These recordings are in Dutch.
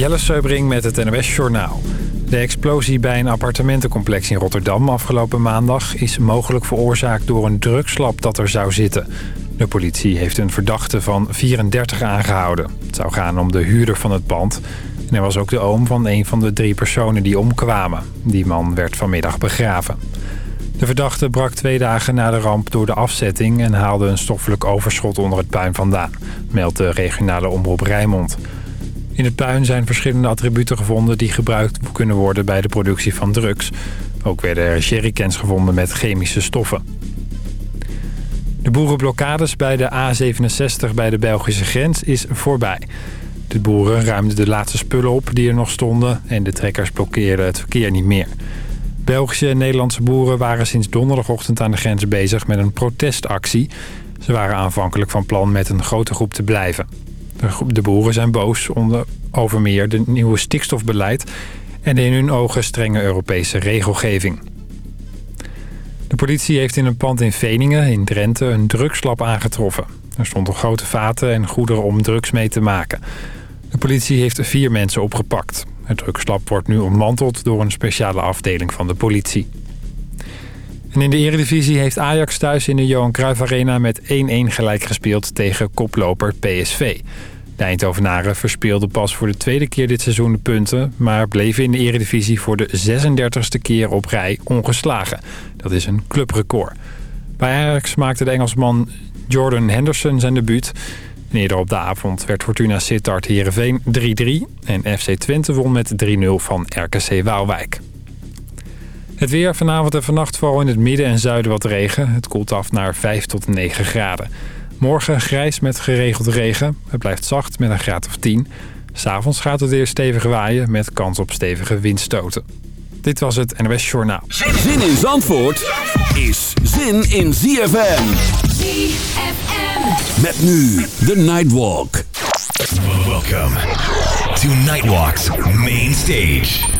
Jelle Seubring met het NOS Journaal. De explosie bij een appartementencomplex in Rotterdam afgelopen maandag... is mogelijk veroorzaakt door een drugslab dat er zou zitten. De politie heeft een verdachte van 34 aangehouden. Het zou gaan om de huurder van het pand. En hij was ook de oom van een van de drie personen die omkwamen. Die man werd vanmiddag begraven. De verdachte brak twee dagen na de ramp door de afzetting... en haalde een stoffelijk overschot onder het puin vandaan... meldt de regionale omroep Rijnmond. In het puin zijn verschillende attributen gevonden... die gebruikt kunnen worden bij de productie van drugs. Ook werden er jerrycans gevonden met chemische stoffen. De boerenblokkades bij de A67 bij de Belgische grens is voorbij. De boeren ruimden de laatste spullen op die er nog stonden... en de trekkers blokkeerden het verkeer niet meer... Belgische en Nederlandse boeren waren sinds donderdagochtend aan de grens bezig met een protestactie. Ze waren aanvankelijk van plan met een grote groep te blijven. De boeren zijn boos onder, over meer de nieuwe stikstofbeleid... en in hun ogen strenge Europese regelgeving. De politie heeft in een pand in Veningen in Drenthe een drugslab aangetroffen. Er stonden grote vaten en goederen om drugs mee te maken. De politie heeft vier mensen opgepakt. Het drugslab wordt nu ontmanteld door een speciale afdeling van de politie. En in de eredivisie heeft Ajax thuis in de Johan Cruijff Arena met 1-1 gelijk gespeeld tegen koploper PSV. De Eindhovenaren verspeelden pas voor de tweede keer dit seizoen de punten... maar bleven in de eredivisie voor de 36e keer op rij ongeslagen. Dat is een clubrecord. Bij Ajax maakte de Engelsman Jordan Henderson zijn debuut... Eerder op de avond werd Fortuna Sittard Heerenveen 3-3 en FC Twente won met 3-0 van RKC Waalwijk. Het weer vanavond en vannacht vooral in het midden en zuiden wat regen. Het koelt af naar 5 tot 9 graden. Morgen grijs met geregeld regen. Het blijft zacht met een graad of 10. S'avonds gaat het weer stevig waaien met kans op stevige windstoten. Dit was het NOS Journaal. Zin in Zandvoort is zin in ZFM. ZFM. Met nu de Nightwalk. Welcome to Nightwalk's main stage.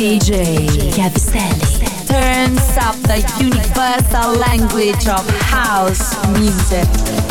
DJ Gavistelli turns up the universal language of house music.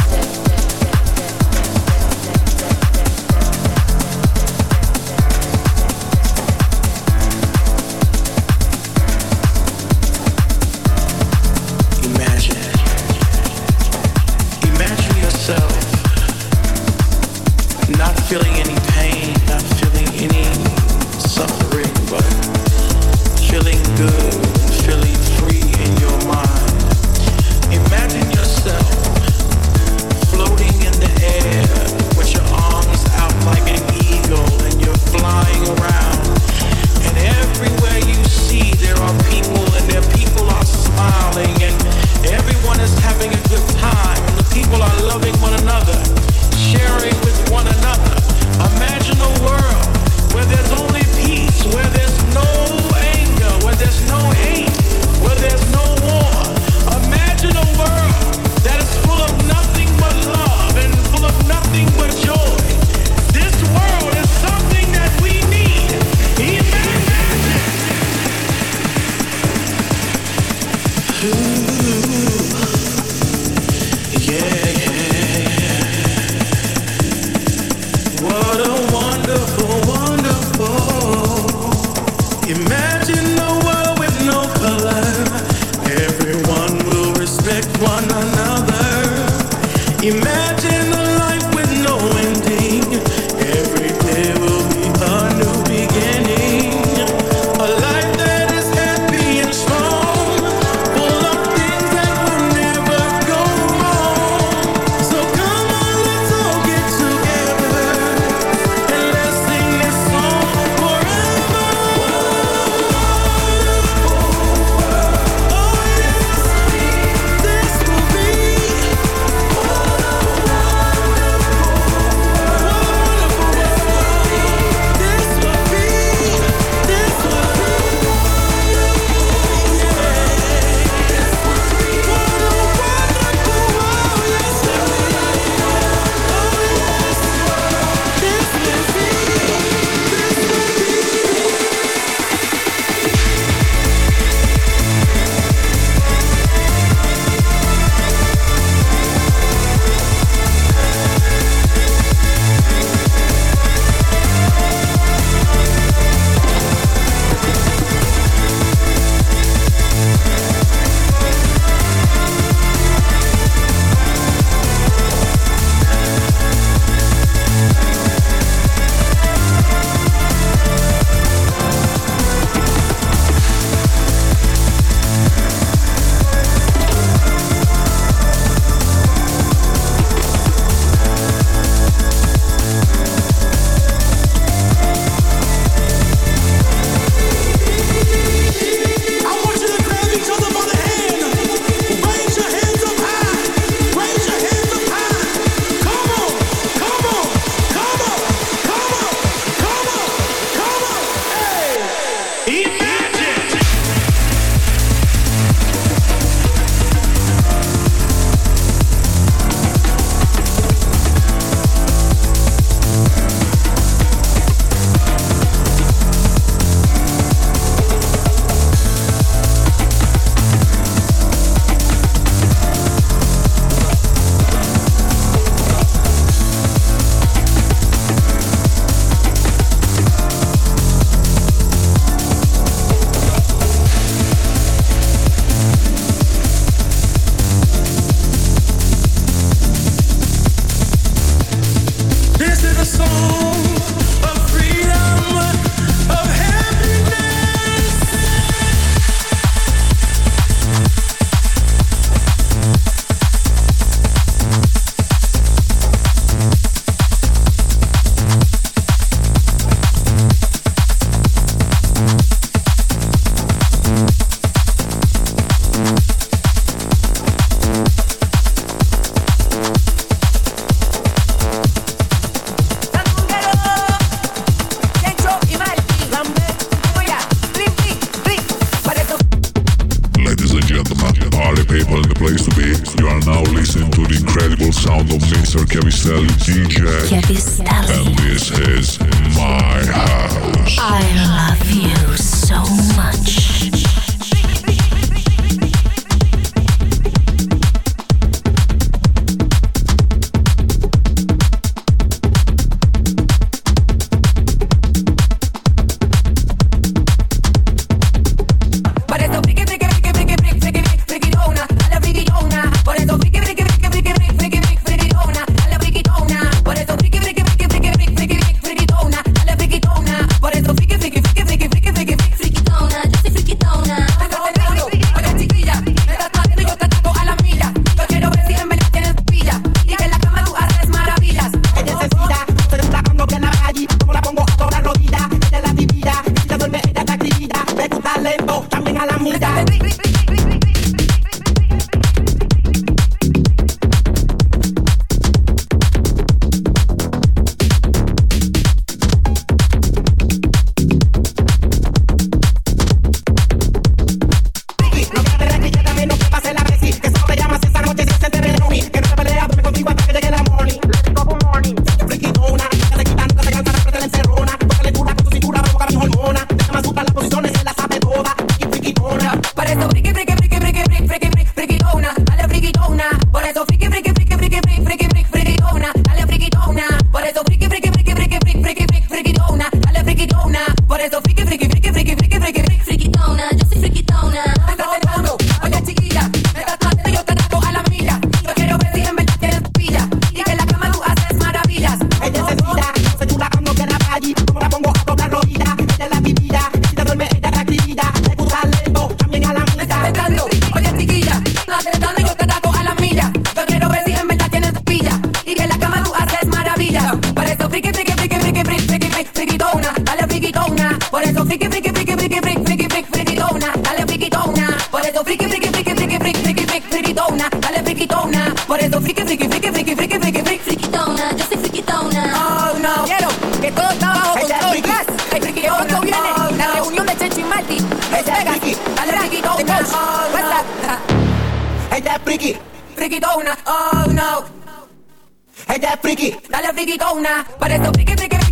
Take it, take it.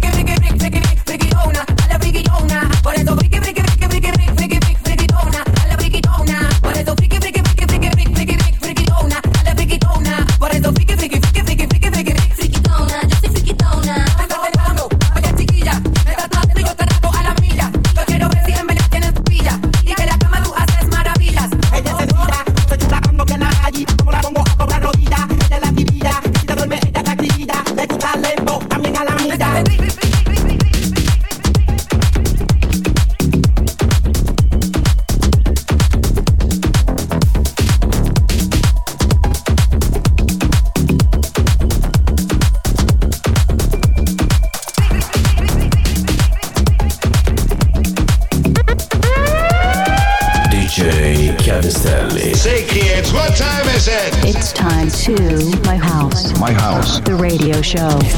Show.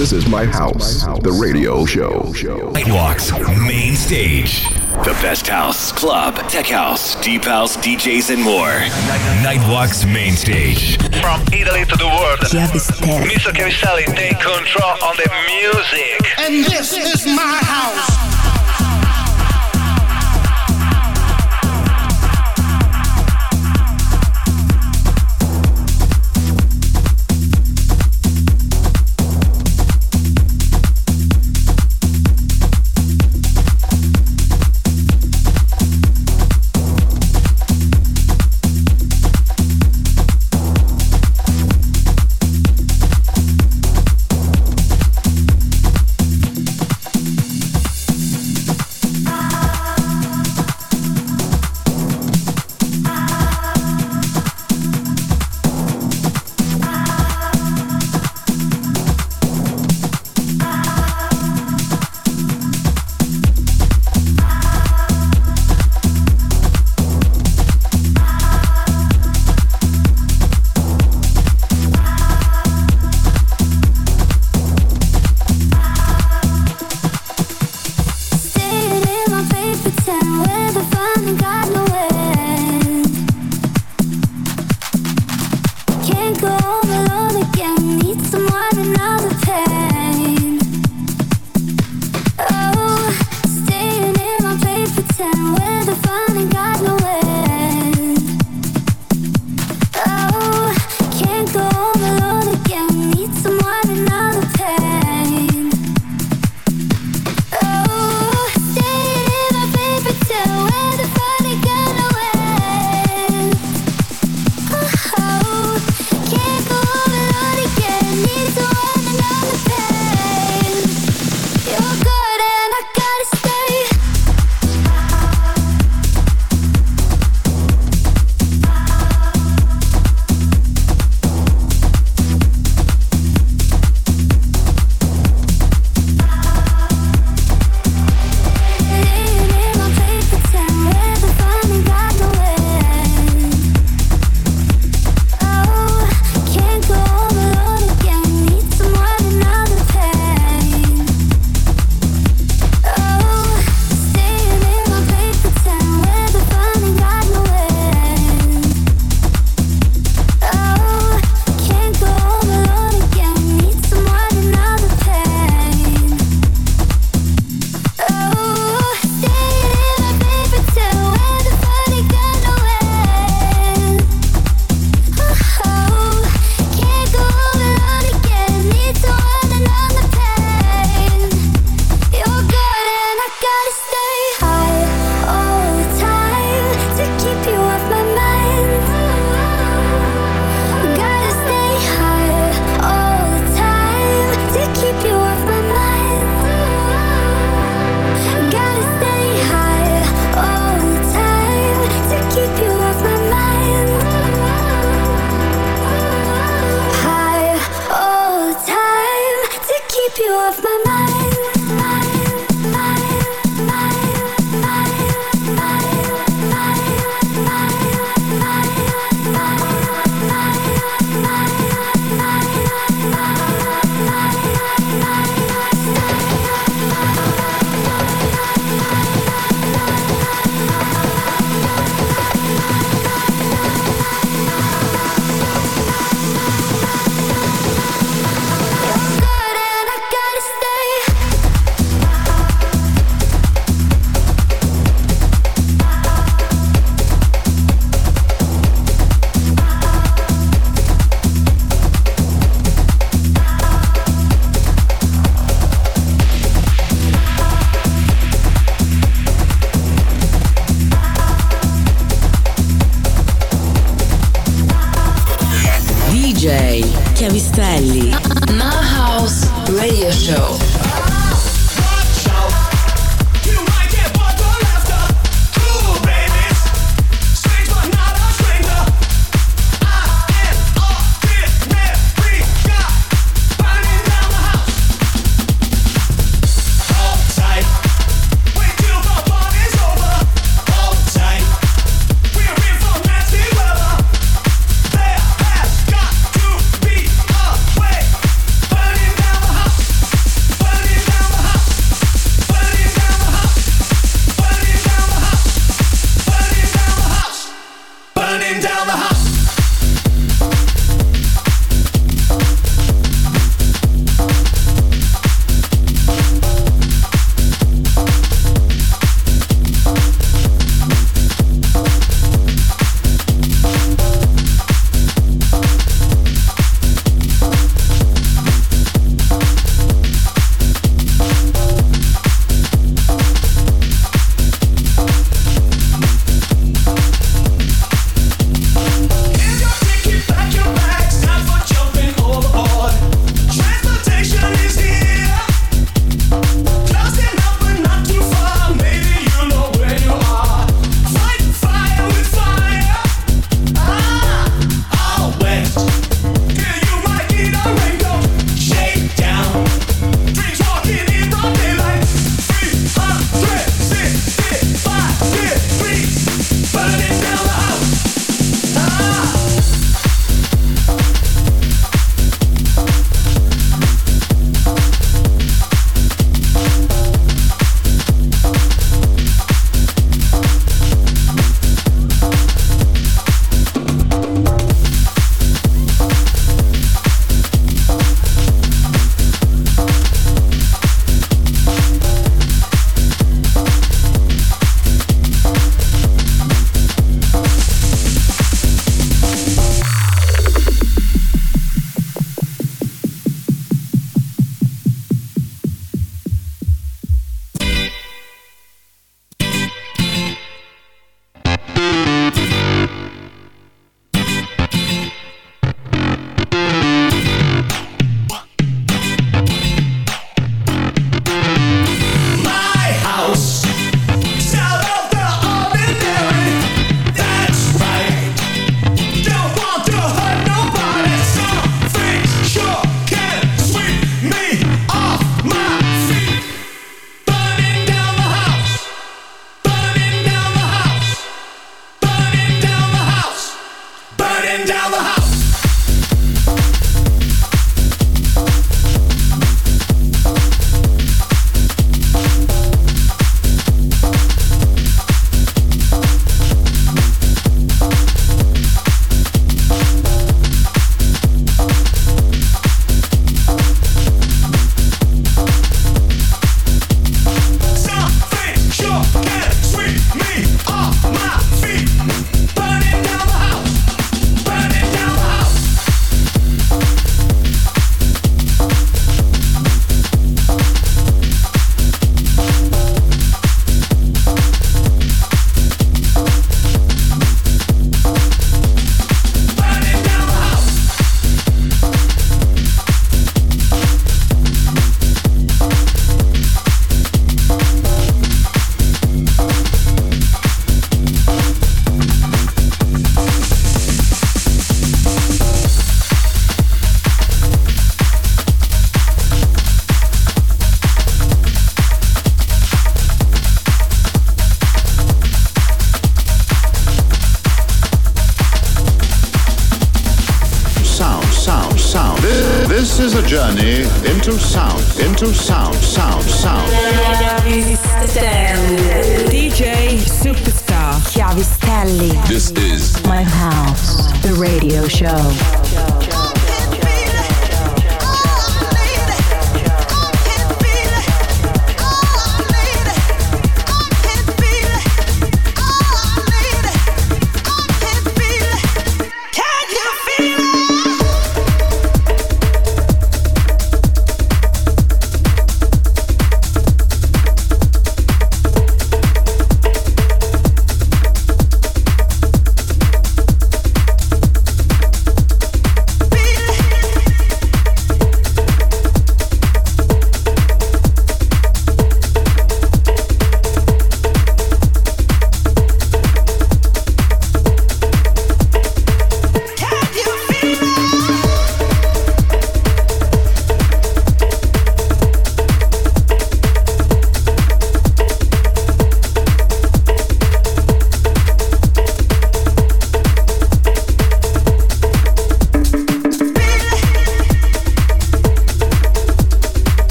This is my house, the radio show. Nightwalks, main stage. The best house, club, tech house, deep house, DJs, and more. Nightwalks, main stage. From Italy to the world. Mr. Cavistelli, take control on the music. And this is my house.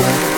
Thank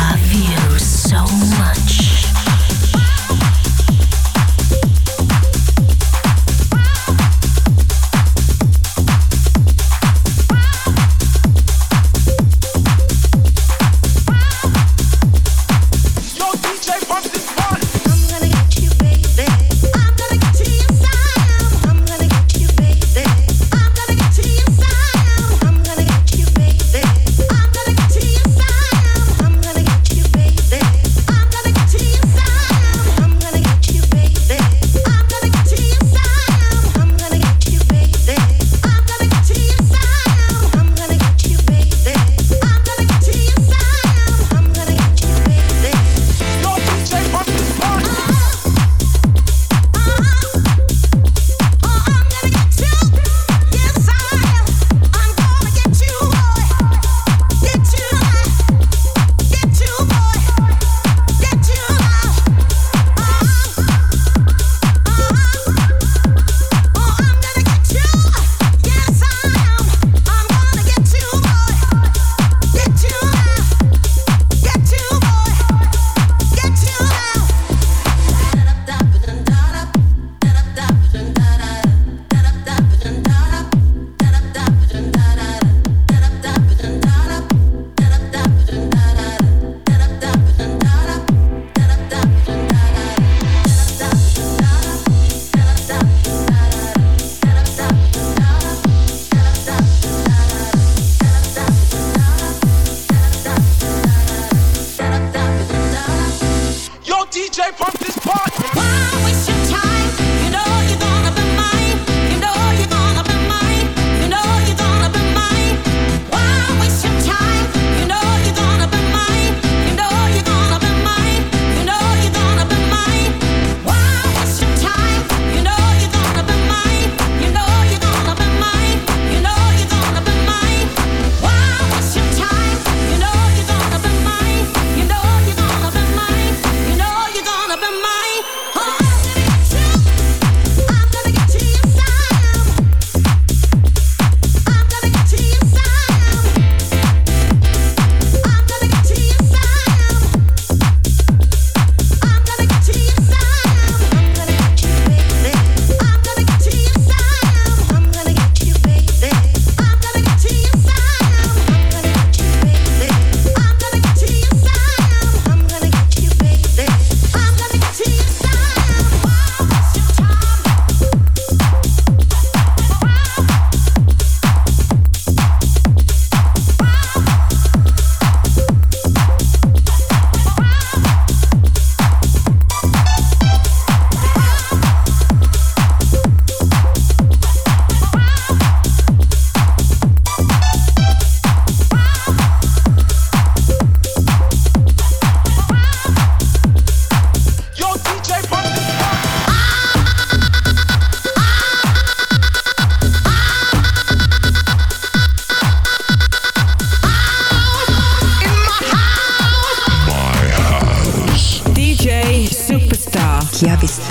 gratis.